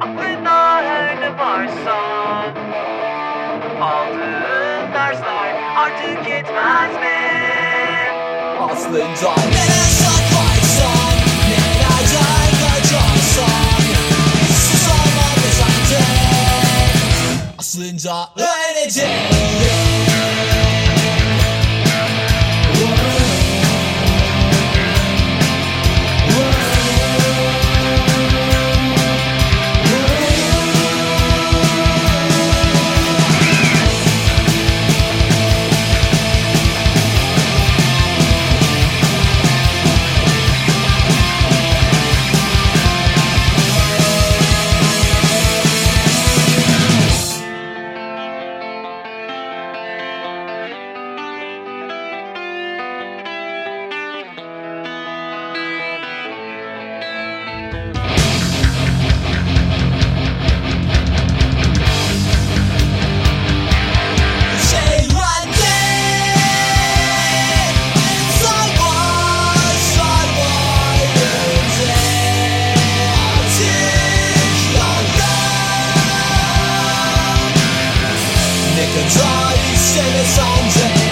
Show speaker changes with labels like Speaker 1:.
Speaker 1: Aklında her ne varsa Aldığın dersler artık yetmez mi?
Speaker 2: Aslında nereye saklaysan Nelerden kaçarsan Sus olma sence Aslında öylece the dry, say it's on